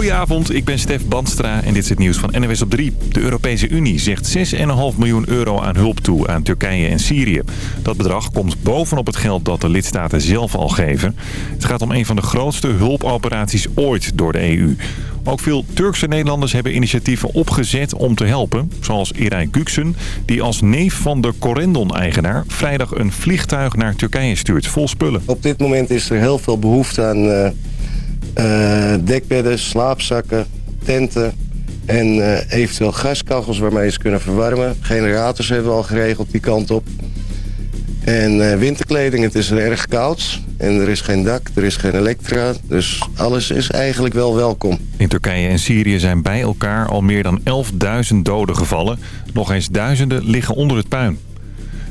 Goedenavond, ik ben Stef Bandstra en dit is het nieuws van NWS op 3. De Europese Unie zegt 6,5 miljoen euro aan hulp toe aan Turkije en Syrië. Dat bedrag komt bovenop het geld dat de lidstaten zelf al geven. Het gaat om een van de grootste hulpoperaties ooit door de EU. Ook veel Turkse Nederlanders hebben initiatieven opgezet om te helpen. Zoals Irai Güksen, die als neef van de Corendon-eigenaar... vrijdag een vliegtuig naar Turkije stuurt, vol spullen. Op dit moment is er heel veel behoefte aan uh, dekbedden, slaapzakken, tenten... en uh, eventueel gaskachels waarmee ze kunnen verwarmen. Generators hebben we al geregeld die kant op. En winterkleding, het is er erg koud. En er is geen dak, er is geen elektra. Dus alles is eigenlijk wel welkom. In Turkije en Syrië zijn bij elkaar al meer dan 11.000 doden gevallen. Nog eens duizenden liggen onder het puin.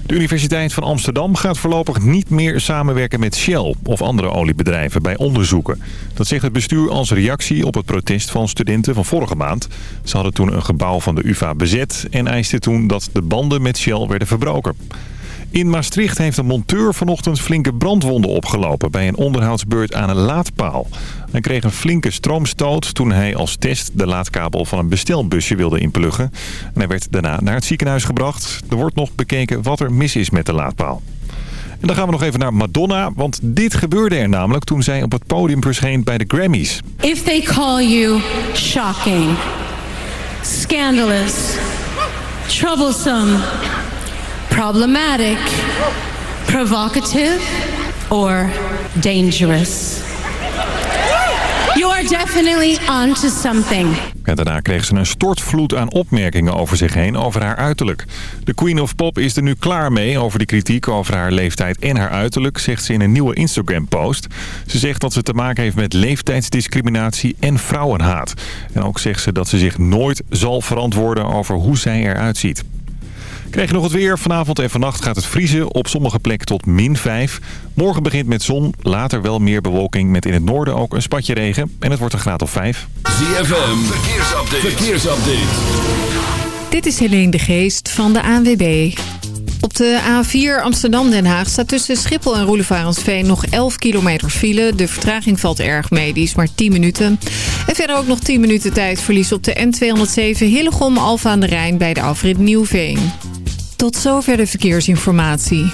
De Universiteit van Amsterdam gaat voorlopig niet meer samenwerken met Shell of andere oliebedrijven bij onderzoeken. Dat zegt het bestuur als reactie op het protest van studenten van vorige maand. Ze hadden toen een gebouw van de UvA bezet en eisten toen dat de banden met Shell werden verbroken. In Maastricht heeft een monteur vanochtend flinke brandwonden opgelopen... bij een onderhoudsbeurt aan een laadpaal. Hij kreeg een flinke stroomstoot toen hij als test de laadkabel van een bestelbusje wilde inpluggen. En hij werd daarna naar het ziekenhuis gebracht. Er wordt nog bekeken wat er mis is met de laadpaal. En dan gaan we nog even naar Madonna, want dit gebeurde er namelijk toen zij op het podium verscheen bij de Grammys. If they call you shocking, scandalous, troublesome problematic, provocative, or dangerous. You are definitely onto something. Daarna kreeg ze een stortvloed aan opmerkingen over zich heen over haar uiterlijk. De Queen of Pop is er nu klaar mee over de kritiek over haar leeftijd en haar uiterlijk, zegt ze in een nieuwe Instagram-post. Ze zegt dat ze te maken heeft met leeftijdsdiscriminatie en vrouwenhaat. En ook zegt ze dat ze zich nooit zal verantwoorden over hoe zij eruit ziet. Krijg je nog het weer. Vanavond en vannacht gaat het vriezen. Op sommige plekken tot min 5. Morgen begint met zon. Later wel meer bewolking met in het noorden ook een spatje regen. En het wordt een graad of 5. ZFM. Verkeersupdate. Verkeersupdate. Dit is Helene de Geest van de ANWB. Op de A4 Amsterdam-Den Haag staat tussen Schiphol en Roelevarensveen nog 11 kilometer file. De vertraging valt erg mee, die is maar 10 minuten. En verder ook nog 10 minuten tijdverlies op de N207 Hillegom-Alfa aan de Rijn bij de afrit Nieuwveen. Tot zover de verkeersinformatie.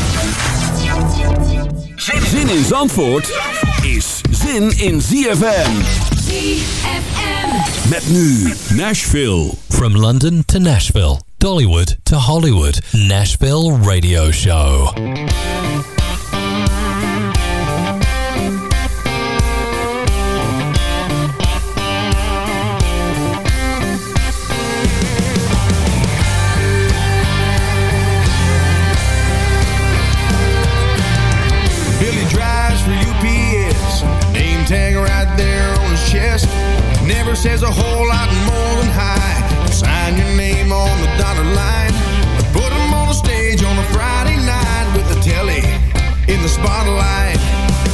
Zin in Zandvoort is zin in ZFM. ZFM. Met nu Nashville. From London to Nashville, Dollywood to Hollywood, Nashville Radio Show. Never says a whole lot more than hi. Sign your name on the dotted line. Put him on the stage on a Friday night with the telly in the spotlight.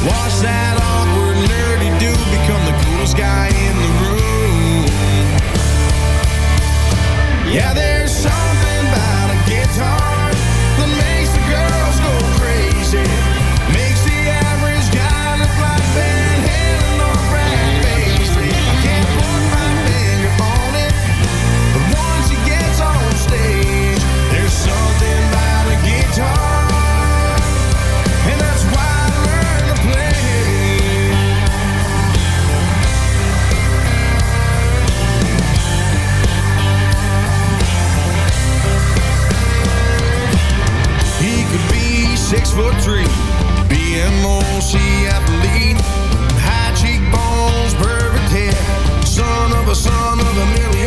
Watch that awkward nerdy dude become the coolest guy in the room. Yeah, there's the marry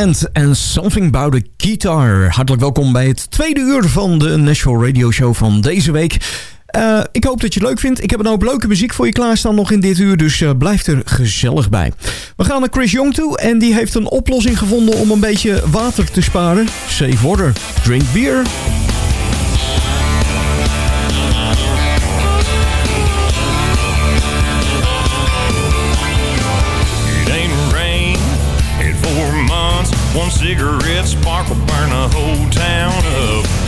Band en Something About a Guitar. Hartelijk welkom bij het tweede uur van de National Radio Show van deze week. Eh, ik hoop dat je het leuk vindt. Ik heb een hoop leuke muziek voor je klaarstaan nog in dit uur, dus eh, blijf er gezellig bij. We gaan naar Chris Young toe en die heeft een oplossing gevonden om een beetje water te sparen. Save water, drink beer. One cigarette spark will burn a whole town up.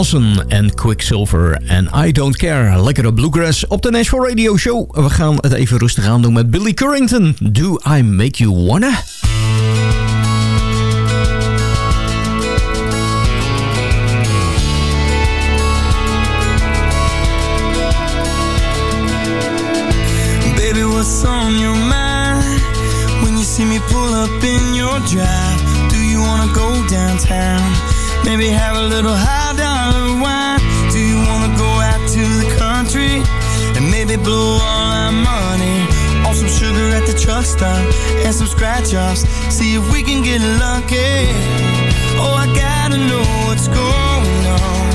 Lawson en Quicksilver en I Don't Care. Lekkere bluegrass op de Nashville Radio Show. We gaan het even rustig aan doen met Billy Currington. Do I Make You Wanna? Baby, what's on your mind? When you see me pull up in your drive. Do you wanna go downtown? Maybe have a little high truck and some scratch offs. See if we can get lucky. Oh, I gotta know what's going on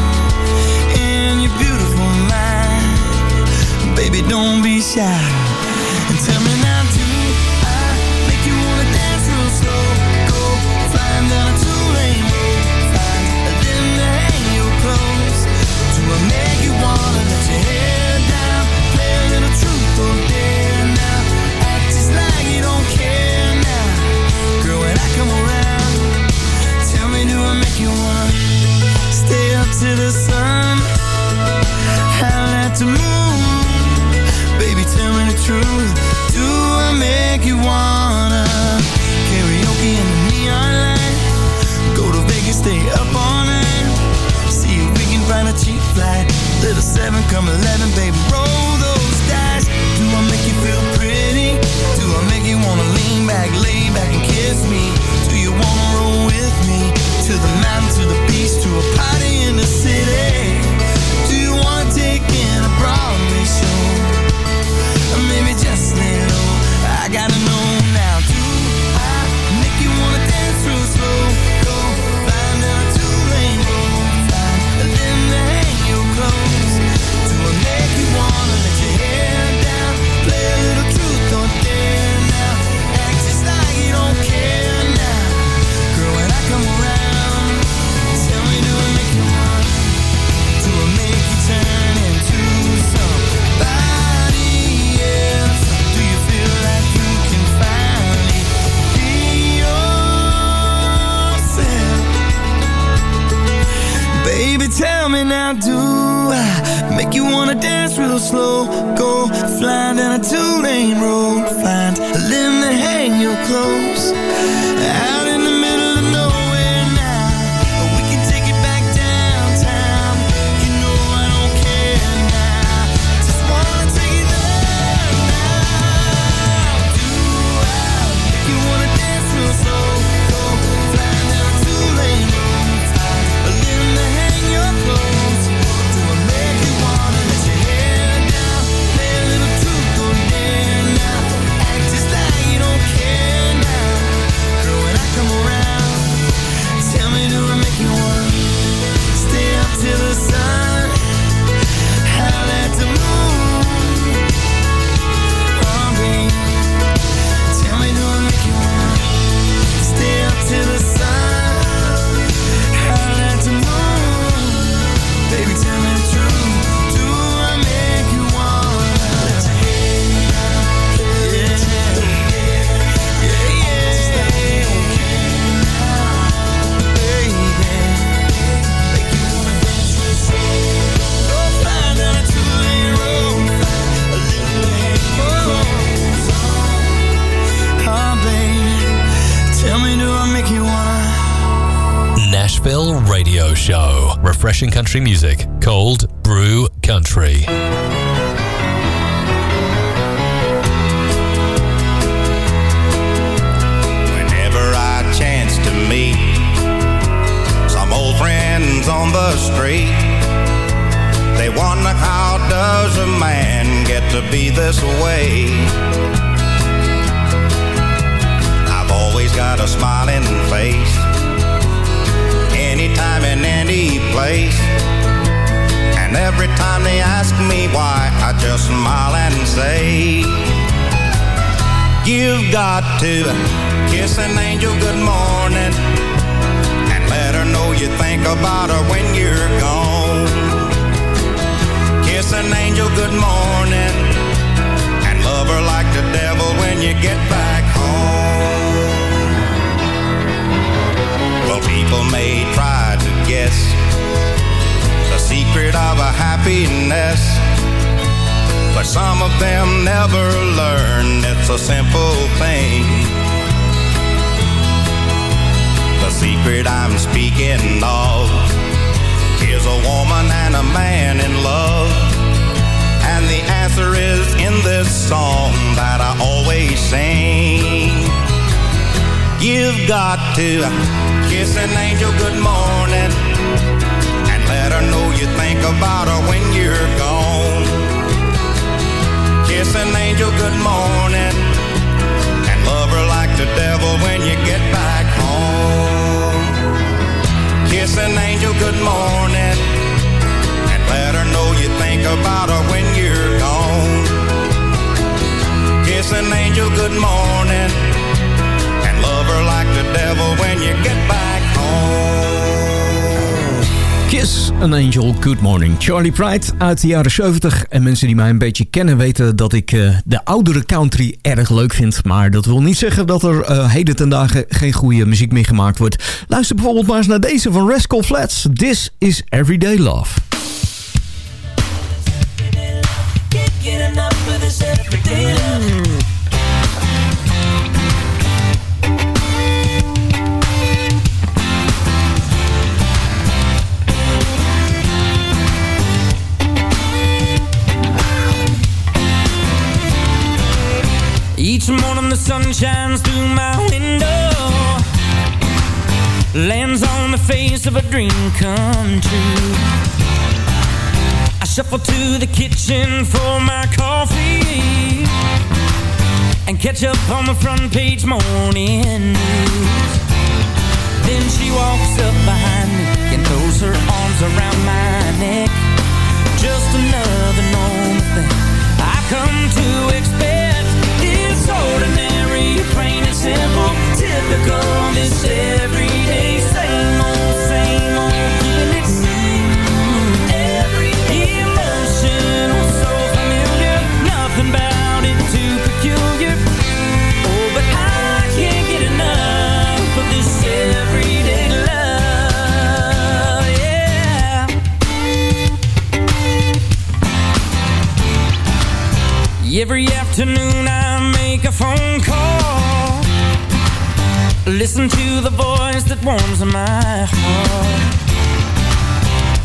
in your beautiful mind. Baby, don't be shy you want Stay up to the sun. The moon Baby, tell me the truth. Do I make you wanna Karaoke in the neon light? Go to Vegas, stay up all night. See if we can find a cheap flight. Little seven, come eleven, baby, roll to the man, to the beast, to a party in the city. Make you wanna dance real slow. Go flying down a two-lane road. Find a limb to hang your clothes. I show. Refreshing country music, cold brew country. Whenever I chance to meet some old friends on the street, they wonder how does a man get to be this way? I've always got a smiling face every time they ask me why, I just smile and say, You've got to kiss an angel good morning and let her know you think about her when you're gone. Kiss an angel good morning and love her like the devil when you get back home. Well, people may try to guess secret of a happiness. But some of them never learn it's a simple thing. The secret I'm speaking of is a woman and a man in love. And the answer is in this song that I always sing. You've got to kiss an angel good morning you think about her when you're gone. Kiss an angel good morning and love her like the devil when you get back home. Kiss an angel good morning and let her know you think about her when you're gone. Kiss an angel good morning and love her like the devil when you get back home. An Angel, Good Morning. Charlie Pride uit de jaren 70. En mensen die mij een beetje kennen weten dat ik eh, de oudere country erg leuk vind. Maar dat wil niet zeggen dat er eh, heden ten dagen geen goede muziek meer gemaakt wordt. Luister bijvoorbeeld maar eens naar deze van Rascal Flats. This is Everyday Love. Sun shines through my window. Lands on the face of a dream come true. I shuffle to the kitchen for my coffee And catch up on the front page morning news. Then she walks up behind me And throws her arms around my neck. Just another normal thing I come to expect. It's ordinary, plain and simple. Typical, this everyday Same old, same old Every emotional, so familiar. It too peculiar. Oh, but I can't get enough of this everyday love Yeah. Every afternoon I make a phone Listen to the voice that warms my heart.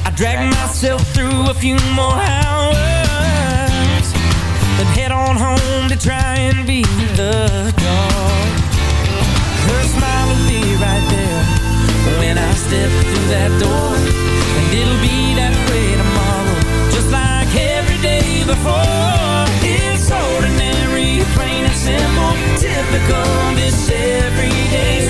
I drag myself through a few more hours Then head on home to try and beat the dark Her smile will be right there When I step through that door And it'll be that way tomorrow Just like every day before. It's ordinary, plain and simple Typical, this everyday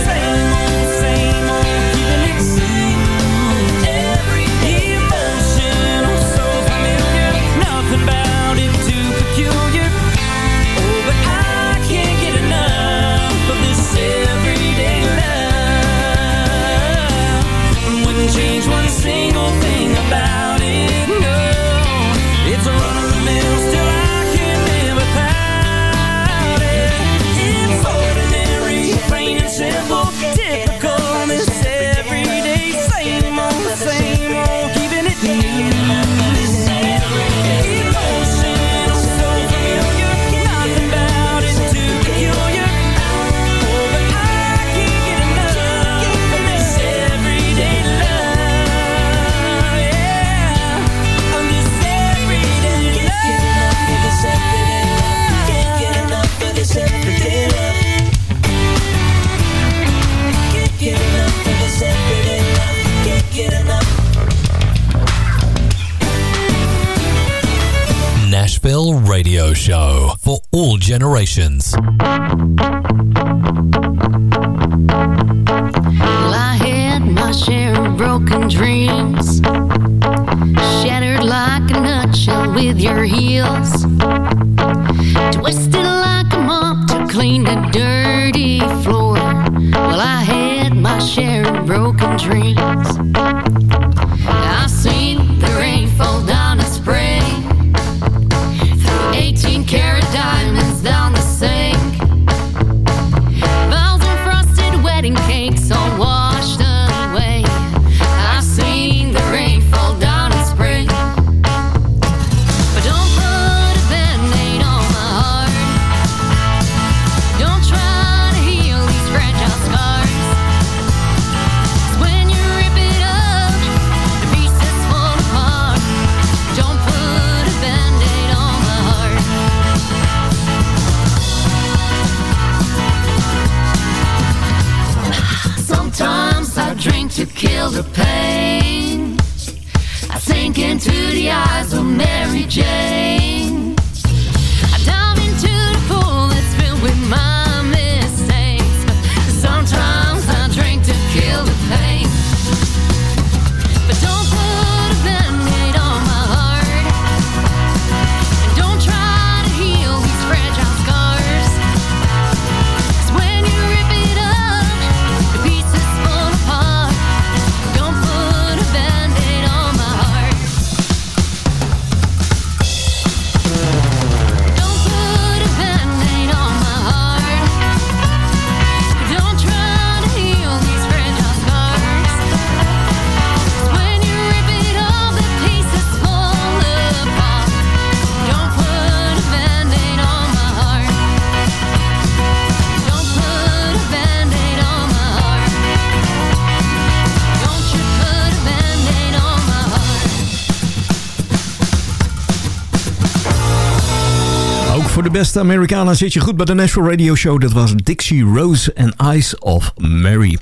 beste Amerikanen zit je goed bij de National Radio Show. Dat was Dixie Rose and Eyes of Mary.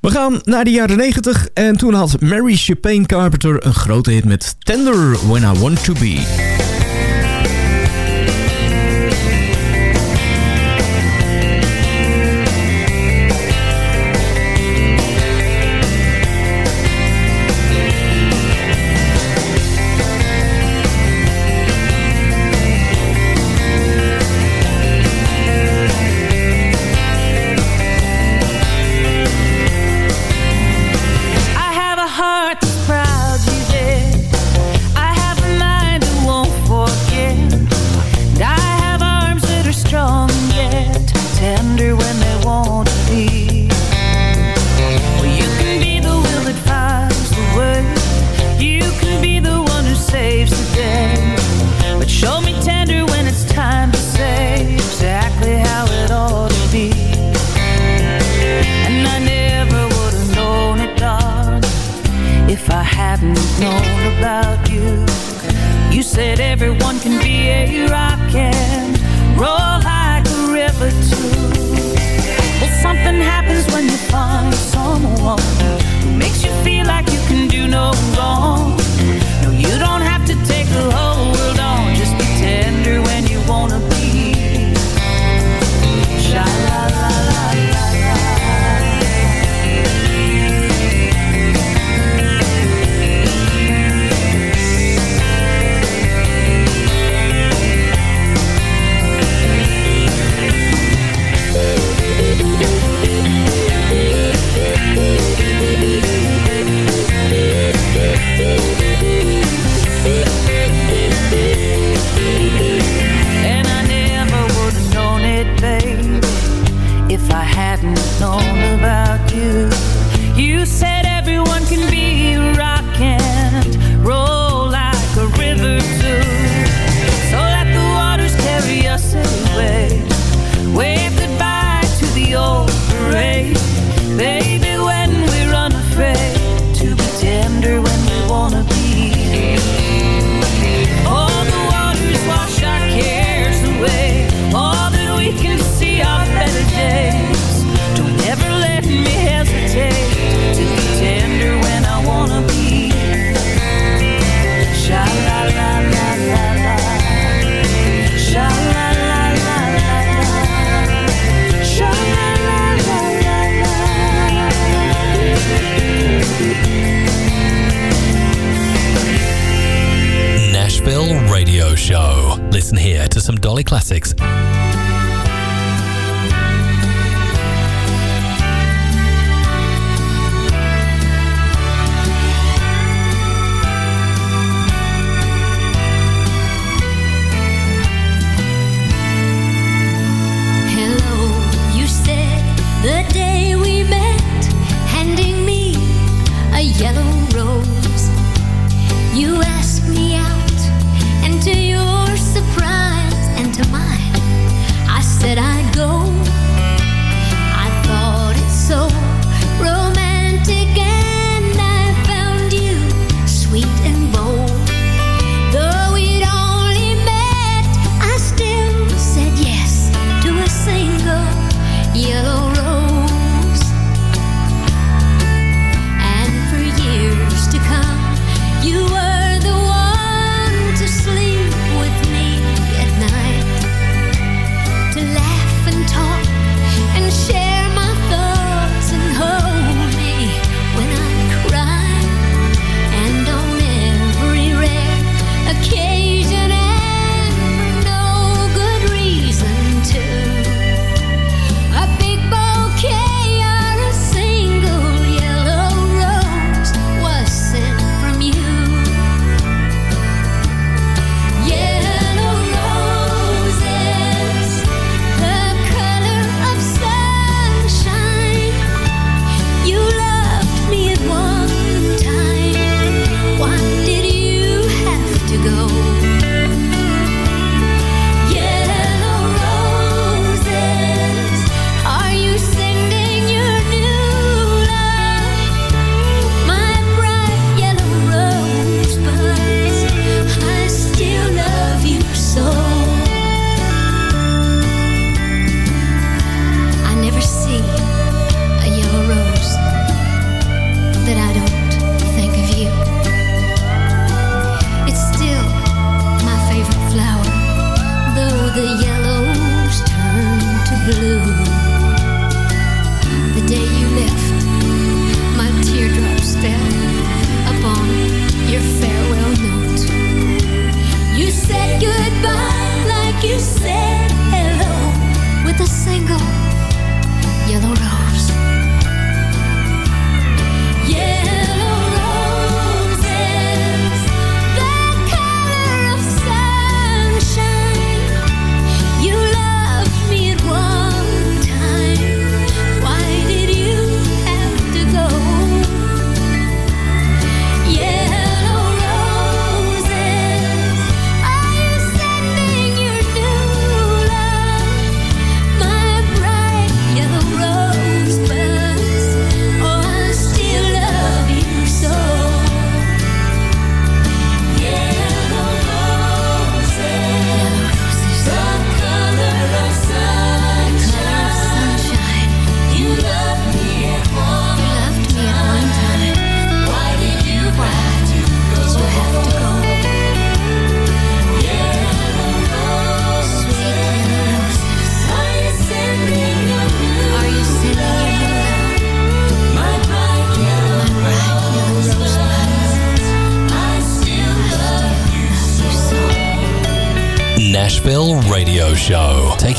We gaan naar de jaren 90 en toen had Mary Chapin Carpenter een grote hit met Tender When I Want To Be.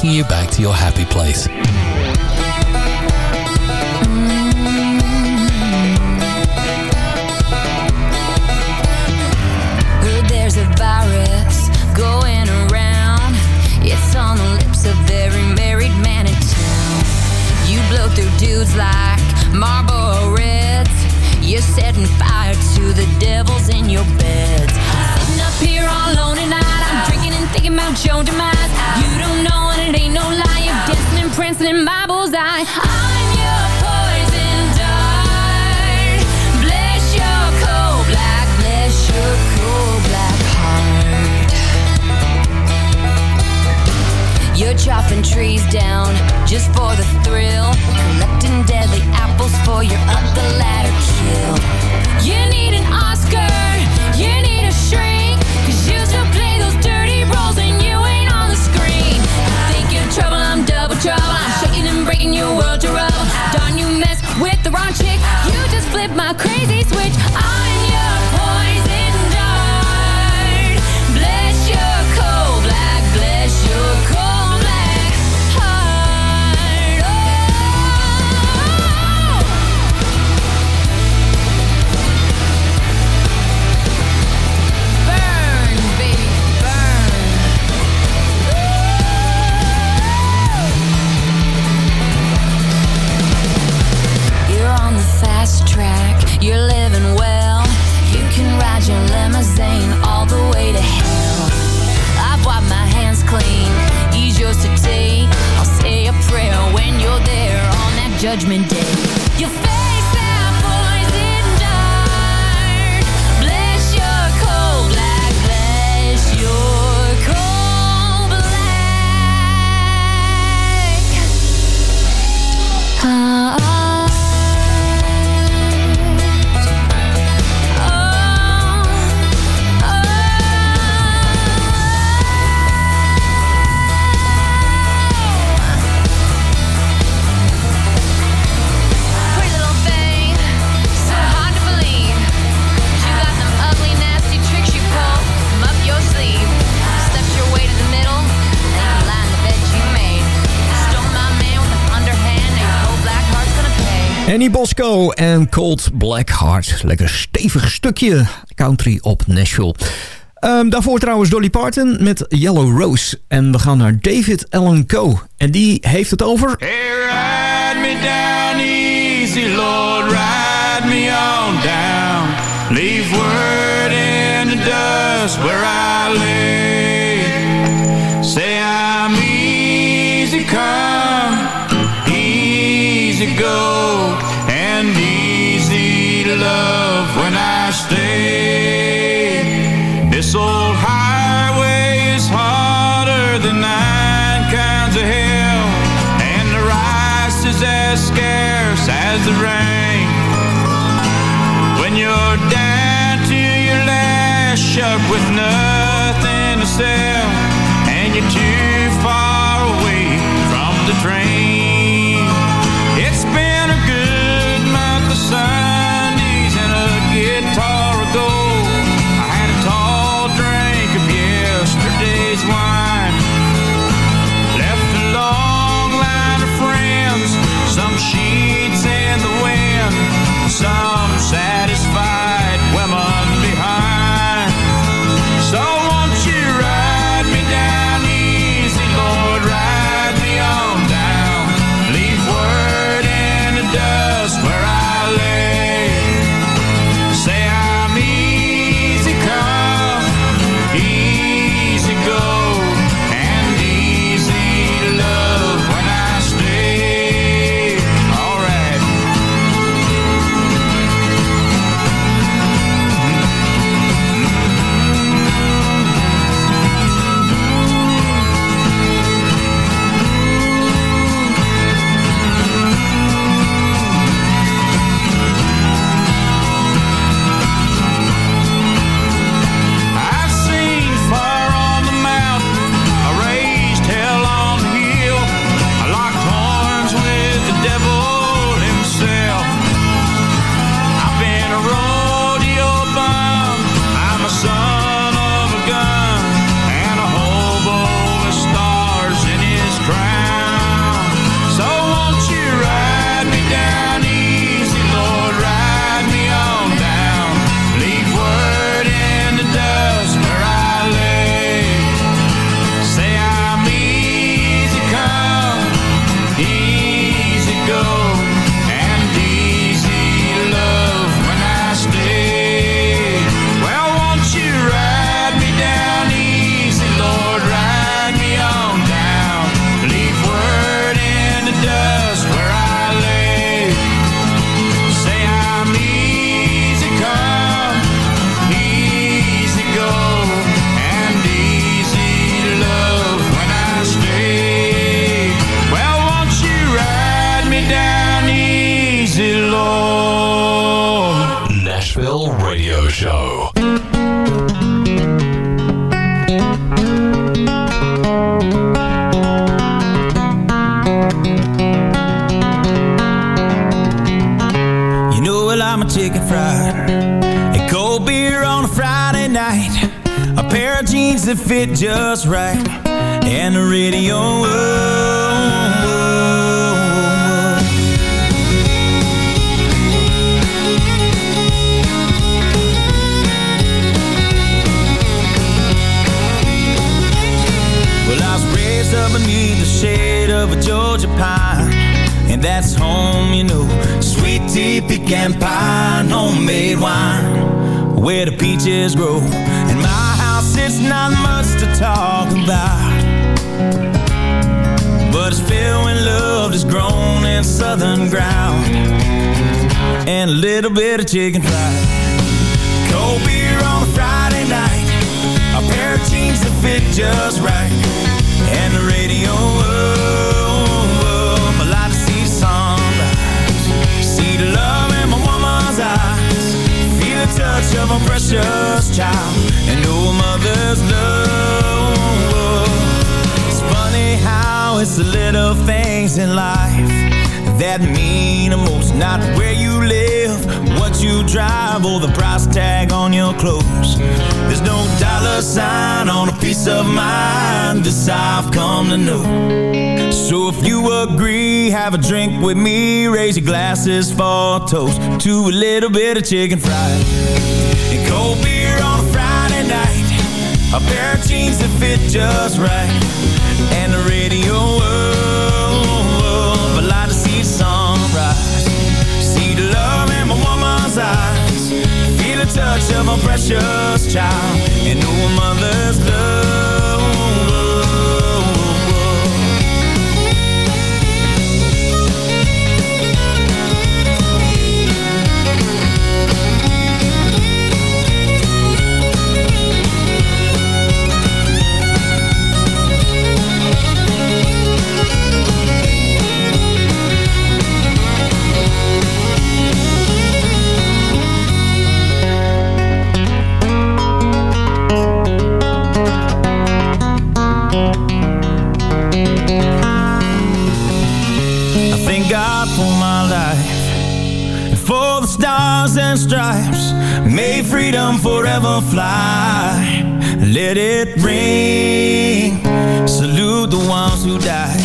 You back my crazy switch. I'm en Cold Black Heart. Lekker stevig stukje country op Nashville. Ehm, daarvoor trouwens Dolly Parton met Yellow Rose. En we gaan naar David Allen Coe. En die heeft het over... Hey, ride me down easy, Lord, ride me on down. Leave word in the dust where I live. with nothing to say. It fit just right. And the radio. Oh, oh, oh. Well, I was raised up beneath the shade of a Georgia pine. And that's home, you know Sweet tea, pecan pie, homemade wine Where the peaches grow it's not much to talk about. But it's filled with love that's grown in southern ground. And a little bit of chicken fried. Cold beer on a Friday night. A pair of jeans that fit just right. And the radio up Touch of a precious child. And a mother's love. It's funny how it's the little things in life that mean the most. Not where you live, what you drive, or the price tag on your clothes. There's no dollar sign on a peace of mind. This I've come to know. So if you agree, have a drink with me. Raise your glasses for a toast to a little bit of chicken fried and cold beer on a Friday night. A pair of jeans that fit just right, and the radio up. Touch of a precious child, and a mother's love. And stripes. May freedom forever fly. Let it ring. Salute the ones who died,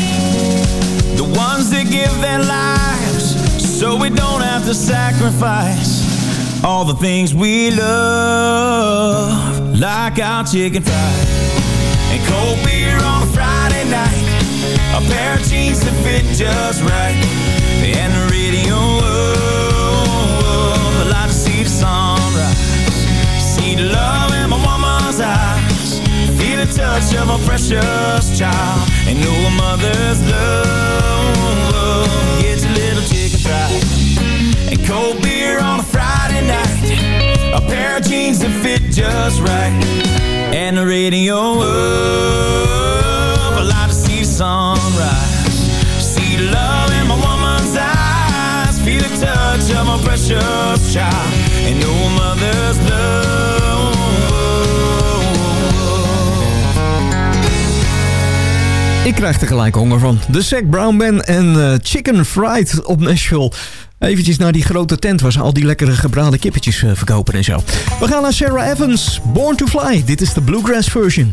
the ones that give their lives so we don't have to sacrifice all the things we love, like our chicken fried and cold beer on a Friday night. A pair of jeans that fit just right. The touch of a precious child. And know a mother's love. Get your little chicken fried. And cold beer on a Friday night. A pair of jeans that fit just right. And the radio up. I like to see the sunrise. See love in my woman's eyes. Feel the touch of my precious child. And know a mother's love. Ik krijg er gelijk honger van. De Zac Brown Band en eh, Chicken Fried op Nashville. Eventjes naar die grote tent waar ze al die lekkere gebraden kippetjes eh, verkopen en zo. We gaan naar Sarah Evans, Born to Fly. Dit is de Bluegrass version.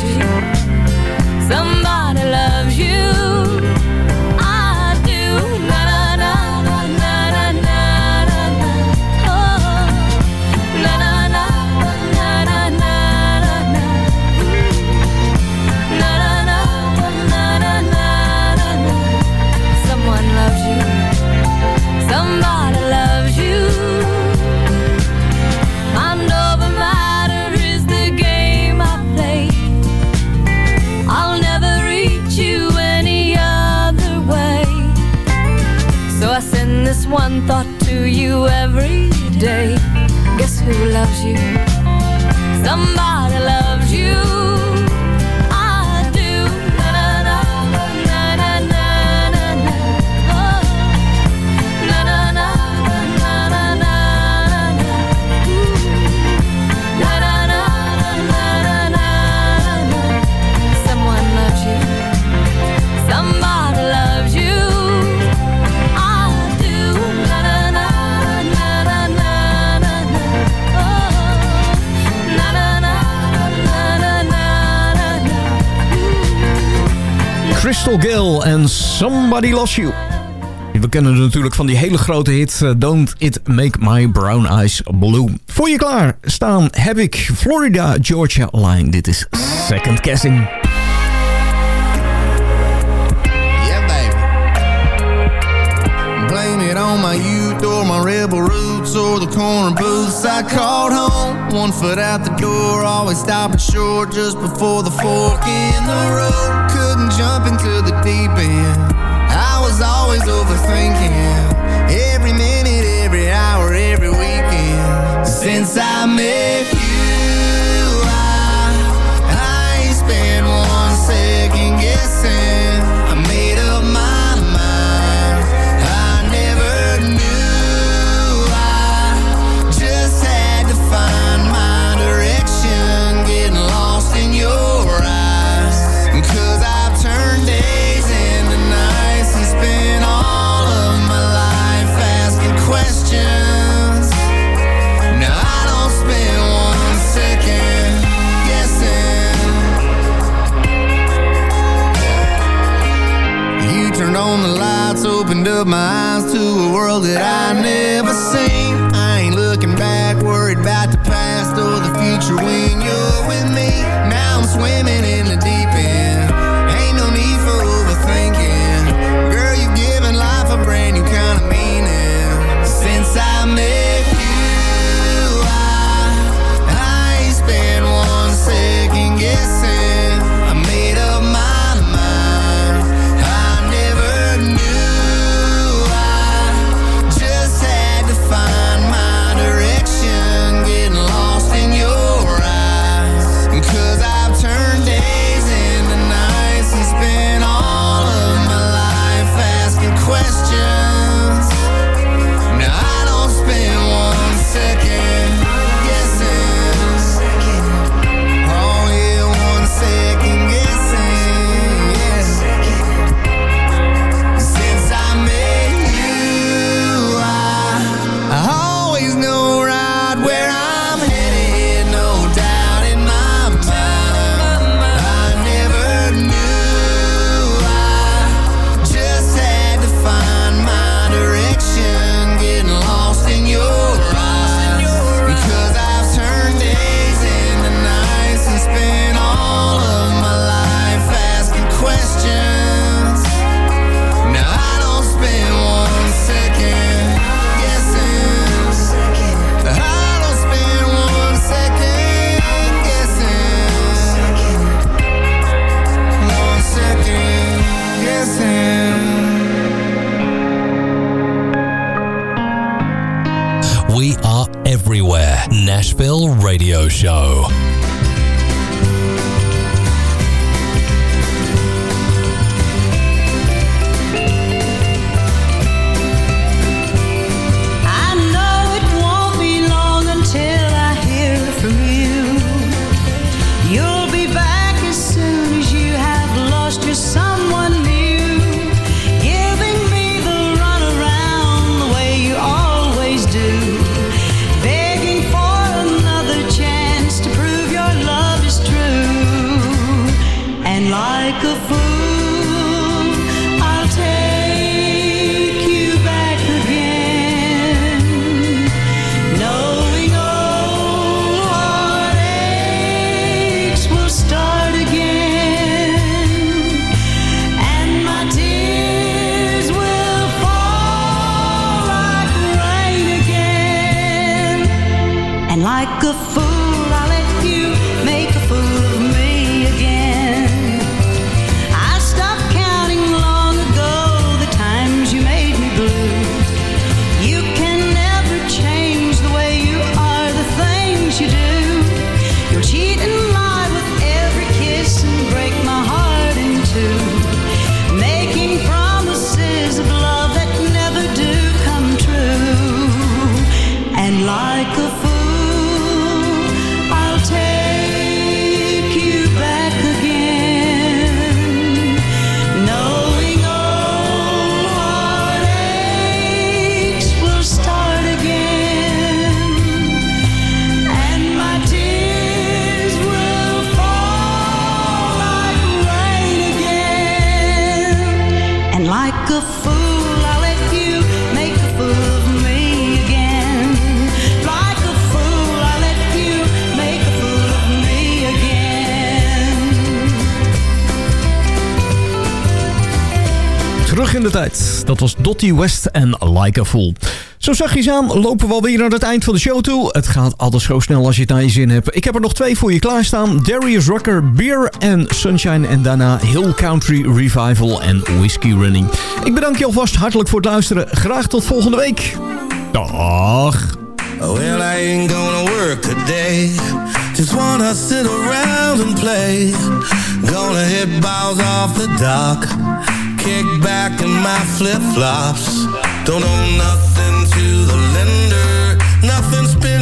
to who loves you. Somebody Crystal Gill en Somebody Lost You. We kennen het natuurlijk van die hele grote hit eh, Don't It Make My Brown Eyes Blue. Voor je klaar staan heb ik Florida Georgia Line. Dit is Second blame it on my youth or my rebel roots or the corner booths I called home. One foot out the door, always stopping short just before the fork in the road. jump into the deep end. I was always overthinking every minute, every hour, every weekend since I met Opened up my eyes to a world that I never seen. I ain't looking back, worried about the past or the future when you're with me. Now I'm swimming Dottie West en Like a Fool. Zo zag je aan, lopen we alweer naar het eind van de show toe. Het gaat alles dus zo snel als je het naar je zin hebt. Ik heb er nog twee voor je klaarstaan. Darius Rucker, Beer en Sunshine. En daarna Hill Country Revival en Whiskey Running. Ik bedank je alvast hartelijk voor het luisteren. Graag tot volgende week. Dag. Oh, ain't gonna work. Just wanna sit around and play. Hit off the dock. kick back in my flip-flops. Don't owe nothing to the lender. Nothing's been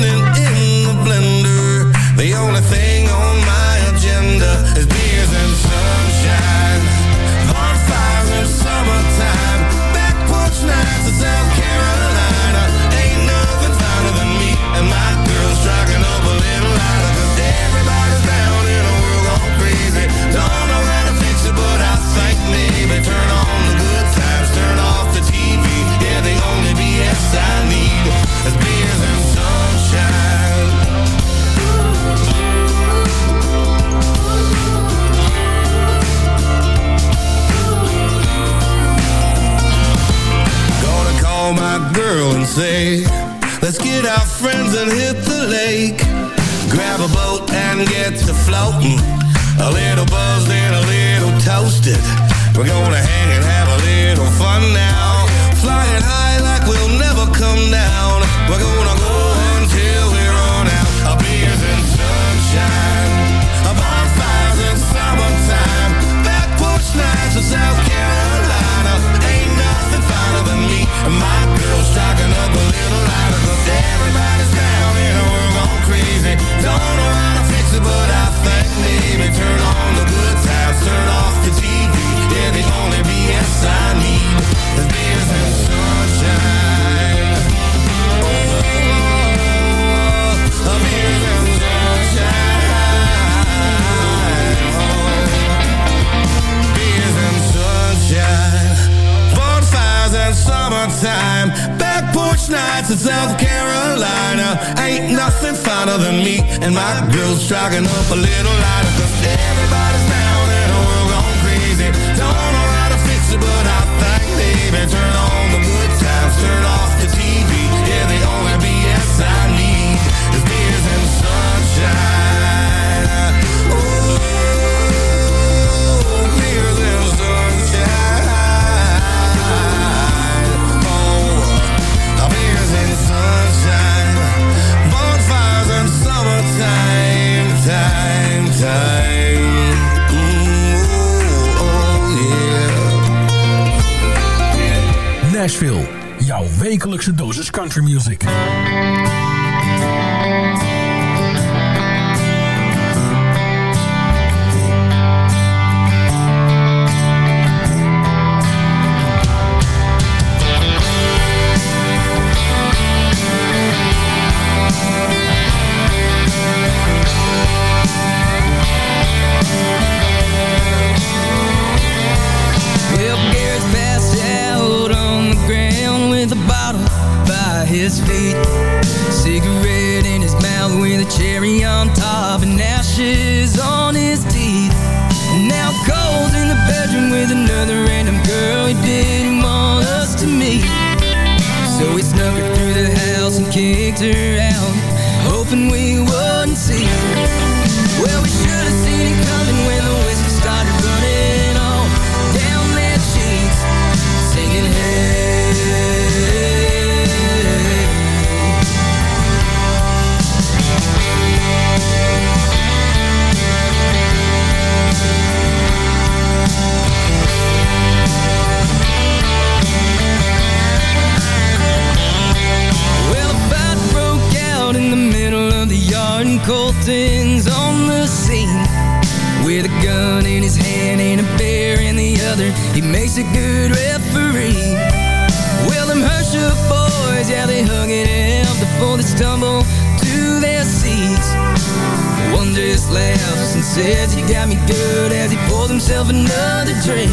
laughs and says you got me good as he pours himself another drink.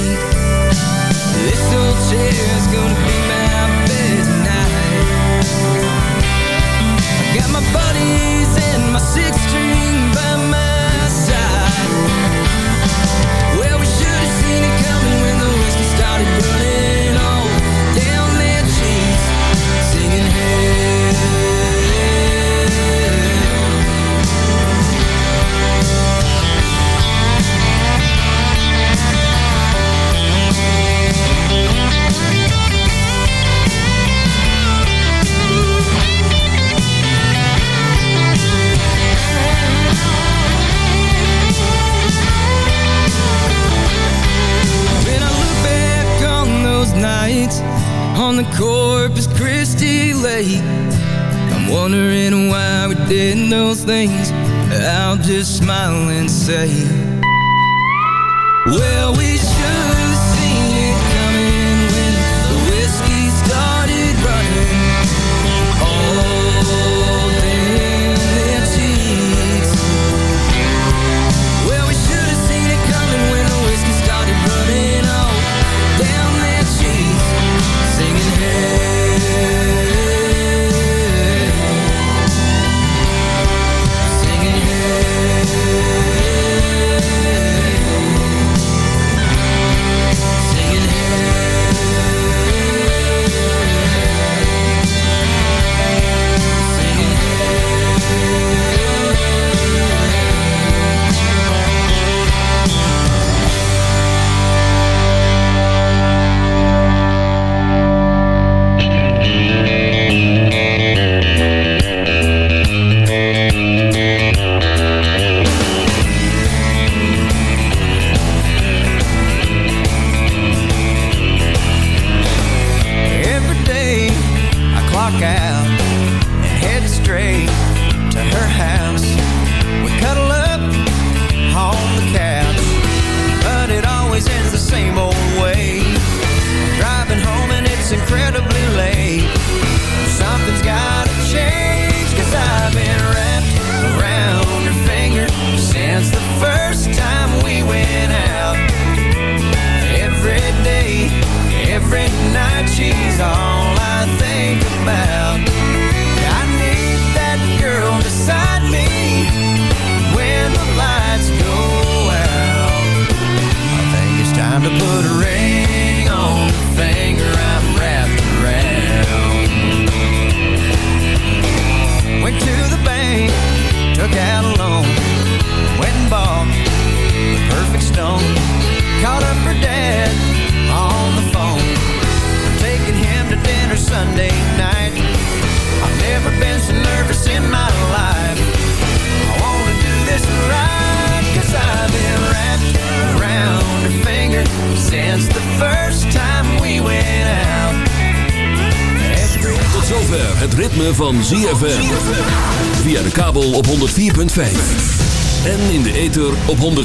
This old chair's gonna be my bed tonight. I got my buddies and my six on the Corpus Christi lake. I'm wondering why we did those things I'll just smile and say Well, we should